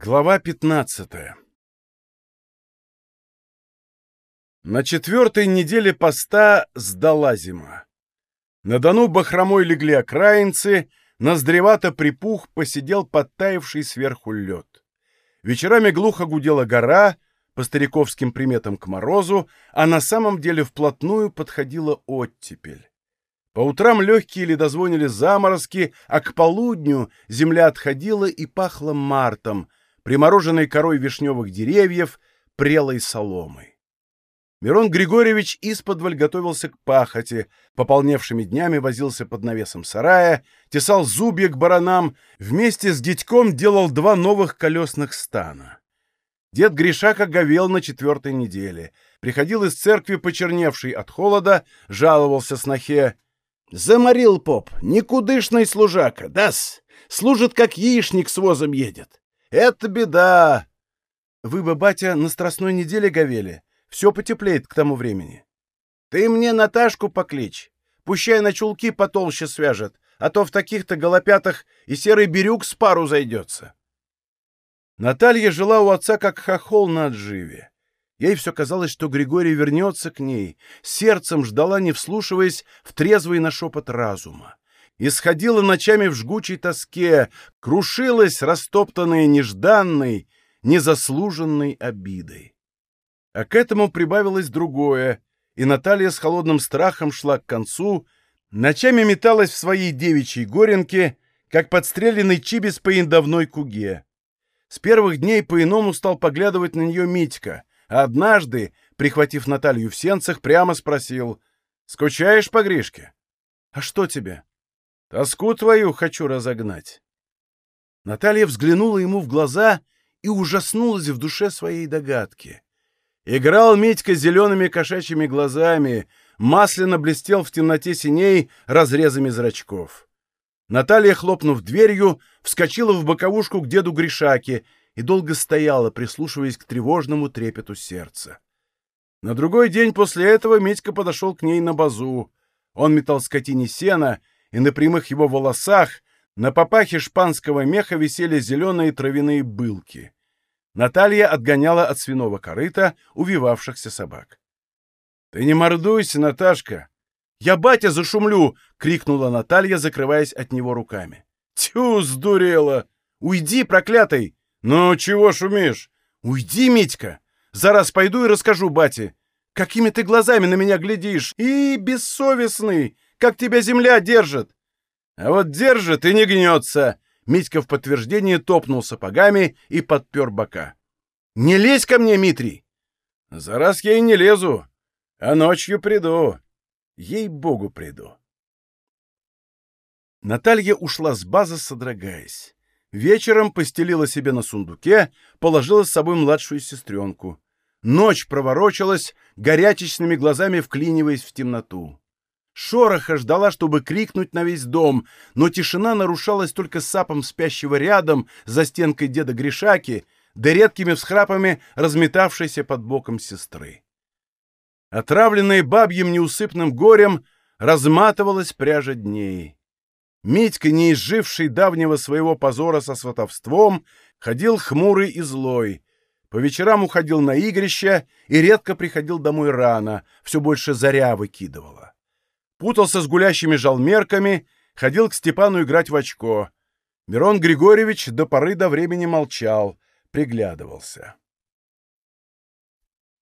Глава 15 На четвертой неделе поста сдала зима. На Дону бахромой легли окраинцы, ноздревато припух посидел подтаявший сверху лед. Вечерами глухо гудела гора, по стариковским приметам к морозу, а на самом деле вплотную подходила оттепель. По утрам легкие ледозвонили заморозки, а к полудню земля отходила и пахла мартом, примороженной корой вишневых деревьев, прелой соломой. Мирон Григорьевич исподволь готовился к пахоте, пополневшими днями возился под навесом сарая, тесал зубья к баранам, вместе с дядьком делал два новых колесных стана. Дед Гришака говел на четвертой неделе. Приходил из церкви, почерневший от холода, жаловался снохе. «Заморил поп, никудышный служака, дас, служит, как яичник с возом едет. Это беда!» «Вы бы, батя, на страстной неделе говели. Все потеплеет к тому времени». «Ты мне Наташку покличь. Пущай на чулки потолще свяжет, а то в таких-то голопятах и серый бирюк с пару зайдется». Наталья жила у отца как хохол на отживе. Ей все казалось, что Григорий вернется к ней, сердцем ждала, не вслушиваясь в трезвый на шепот разума. Исходила ночами в жгучей тоске, крушилась, растоптанная нежданной, незаслуженной обидой. А к этому прибавилось другое, и Наталья с холодным страхом шла к концу, ночами металась в своей девичьей горенке, как подстреленный чибис по индавной куге. С первых дней по-иному стал поглядывать на нее Митька, а однажды, прихватив Наталью в сенцах, прямо спросил, «Скучаешь по Гришке?» «А что тебе?» «Тоску твою хочу разогнать». Наталья взглянула ему в глаза и ужаснулась в душе своей догадки. Играл Митька зелеными кошачьими глазами, масляно блестел в темноте синей разрезами зрачков. Наталья, хлопнув дверью, вскочила в боковушку к деду Гришаке и долго стояла, прислушиваясь к тревожному трепету сердца. На другой день после этого Митька подошел к ней на базу. Он метал скотине сена, и на прямых его волосах, на попахе шпанского меха висели зеленые травяные былки. Наталья отгоняла от свиного корыта увивавшихся собак. — Ты не мордуйся, Наташка! «Я батя зашумлю!» — крикнула Наталья, закрываясь от него руками. «Тю, сдурела! Уйди, проклятый! Ну, чего шумишь? Уйди, Митька! Зараз пойду и расскажу бате. Какими ты глазами на меня глядишь? И бессовестный! Как тебя земля держит!» «А вот держит и не гнется!» Митька в подтверждение топнул сапогами и подпер бока. «Не лезь ко мне, Митрий!» «Зараз я и не лезу, а ночью приду. Ей-богу, приду. Наталья ушла с базы, содрогаясь. Вечером постелила себе на сундуке, положила с собой младшую сестренку. Ночь проворочилась, горячечными глазами вклиниваясь в темноту. Шороха ждала, чтобы крикнуть на весь дом, но тишина нарушалась только сапом спящего рядом за стенкой деда Гришаки, да редкими всхрапами разметавшейся под боком сестры. Отравленная бабьим неусыпным горем, разматывалась пряжа дней. Митька, не изживший давнего своего позора со сватовством, ходил хмурый и злой. По вечерам уходил на игрище и редко приходил домой рано, все больше заря выкидывала. Путался с гулящими жалмерками, ходил к Степану играть в очко. Мирон Григорьевич до поры до времени молчал, приглядывался.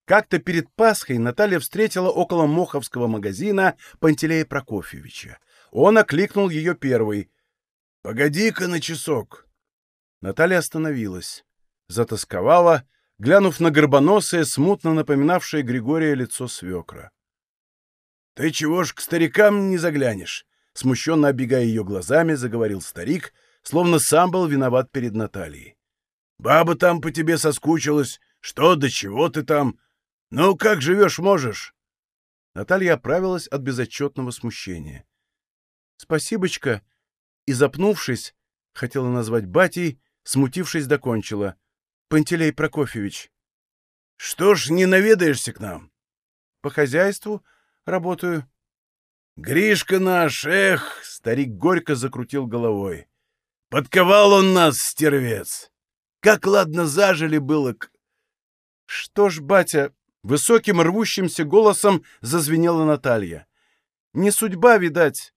Как-то перед Пасхой Наталья встретила около Моховского магазина Пантелея Прокофьевича. Он окликнул ее первый. «Погоди-ка на часок!» Наталья остановилась. Затасковала, глянув на горбоносое, смутно напоминавшее Григория лицо свекра. «Ты чего ж к старикам не заглянешь?» Смущенно оббегая ее глазами, заговорил старик, словно сам был виноват перед Натальей. «Баба там по тебе соскучилась. Что, до чего ты там? «Ну, как живешь можешь?» Наталья оправилась от безотчетного смущения. «Спасибочка!» И, запнувшись, хотела назвать батей, смутившись, докончила. «Пантелей Прокофьевич». «Что ж не наведаешься к нам?» «По хозяйству работаю». «Гришка наш, эх!» — старик горько закрутил головой. «Подковал он нас, стервец! Как ладно зажили было к... Что ж, батя, высоким рвущимся голосом зазвенела Наталья. Не судьба, видать.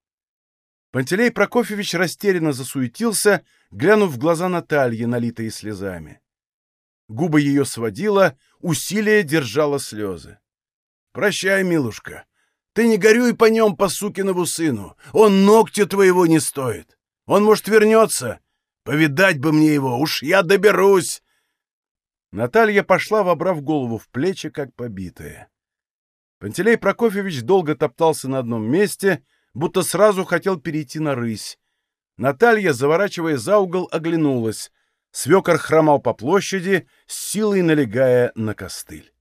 Пантелей Прокофьевич растерянно засуетился, глянув в глаза Натальи, налитые слезами. Губы ее сводила, усилие держало слезы. «Прощай, милушка. Ты не горюй по нем, по сукинову сыну. Он ногтя твоего не стоит. Он, может, вернется. Повидать бы мне его, уж я доберусь!» Наталья пошла, вобрав голову в плечи, как побитая. Пантелей Прокофьевич долго топтался на одном месте, будто сразу хотел перейти на рысь. Наталья, заворачивая за угол, оглянулась. Свекор хромал по площади, силой налегая на костыль.